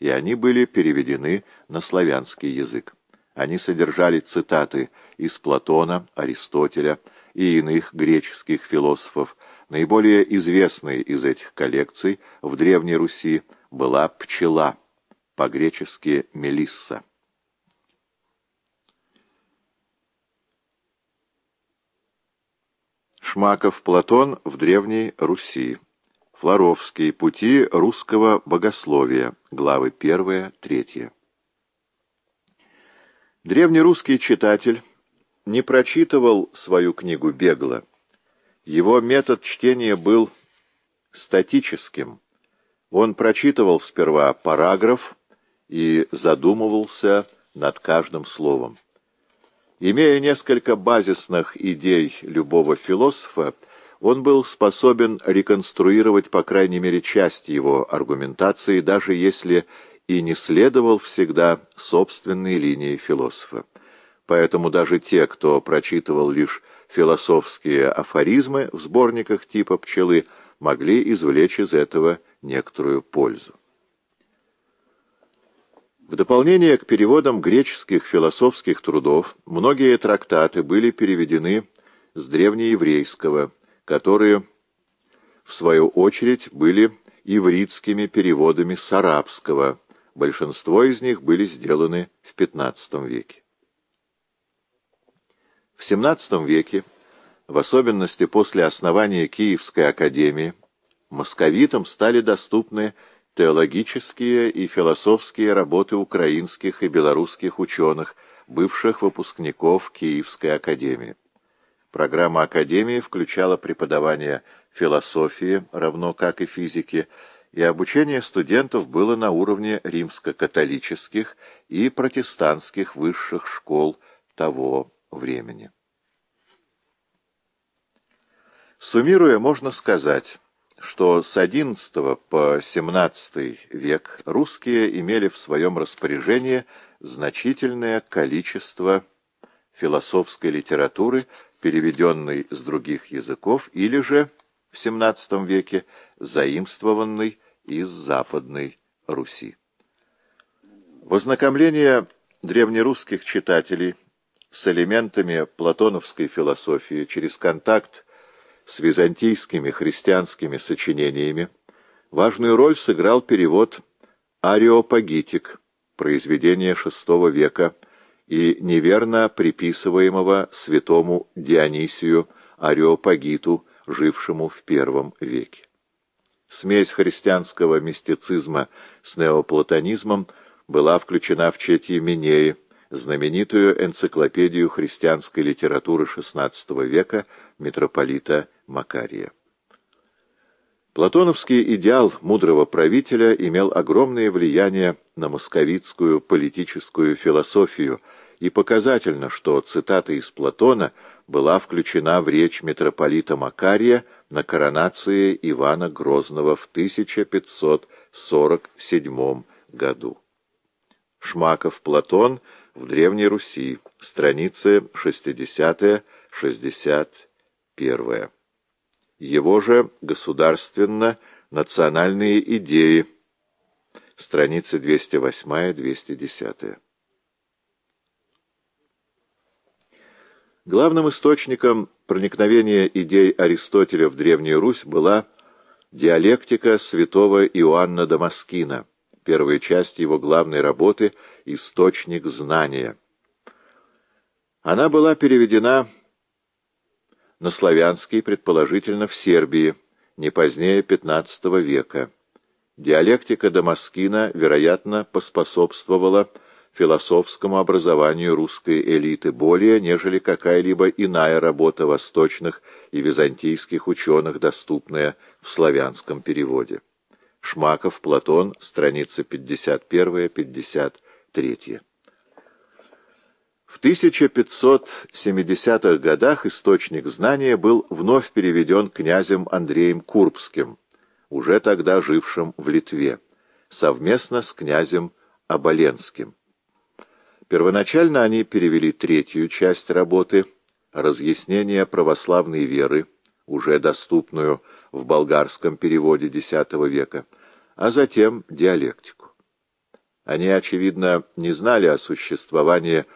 и они были переведены на славянский язык. Они содержали цитаты из Платона, Аристотеля и иных греческих философов. Наиболее известной из этих коллекций в Древней Руси была «Пчела», по-гречески «Мелисса». Шмаков Платон в Древней Руси. Флоровский. Пути русского богословия. Главы 1-3. Древнерусский читатель не прочитывал свою книгу бегло. Его метод чтения был статическим. Он прочитывал сперва параграф и задумывался над каждым словом. Имея несколько базисных идей любого философа, он был способен реконструировать, по крайней мере, часть его аргументации, даже если и не следовал всегда собственной линии философа. Поэтому даже те, кто прочитывал лишь философские афоризмы в сборниках типа «Пчелы», могли извлечь из этого некоторую пользу. В дополнение к переводам греческих философских трудов, многие трактаты были переведены с древнееврейского, которые, в свою очередь, были ивритскими переводами с арабского. Большинство из них были сделаны в XV веке. В XVII веке, в особенности после основания Киевской академии, московитам стали доступны теологические и философские работы украинских и белорусских ученых, бывших выпускников Киевской академии. Программа академии включала преподавание философии, равно как и физики, и обучение студентов было на уровне римско-католических и протестантских высших школ того времени. Суммируя, можно сказать, что с XI по XVII век русские имели в своем распоряжении значительное количество философской литературы, переведенной с других языков, или же в XVII веке заимствованной из Западной Руси. Вознакомление древнерусских читателей с элементами платоновской философии через контакт с византийскими христианскими сочинениями, важную роль сыграл перевод «Ариопагитик», произведения VI века и неверно приписываемого святому Дионисию Ариопагиту, жившему в I веке. Смесь христианского мистицизма с неоплатонизмом была включена в чети Минеи, знаменитую энциклопедию христианской литературы XVI века митрополита Макария. Платоновский идеал мудрого правителя имел огромное влияние на московитскую политическую философию, и показательно, что цитата из Платона была включена в речь митрополита Макария на коронации Ивана Грозного в 1547 году. Шмаков Платон в Древней Руси, страницы 60-61 его же государственно-национальные идеи, страницы 208-210. Главным источником проникновения идей Аристотеля в Древнюю Русь была диалектика святого Иоанна Дамаскина, первая часть его главной работы «Источник знания». Она была переведена на славянский, предположительно в Сербии, не позднее XV века. Диалектика Дамаскина, вероятно, поспособствовала философскому образованию русской элиты более, нежели какая-либо иная работа восточных и византийских ученых, доступная в славянском переводе. Шмаков, Платон, страница 51-53. В 1570-х годах источник знания был вновь переведен князем Андреем Курбским, уже тогда жившим в Литве, совместно с князем Оболенским. Первоначально они перевели третью часть работы «Разъяснение православной веры», уже доступную в болгарском переводе X века, а затем диалектику. Они, очевидно, не знали о существовании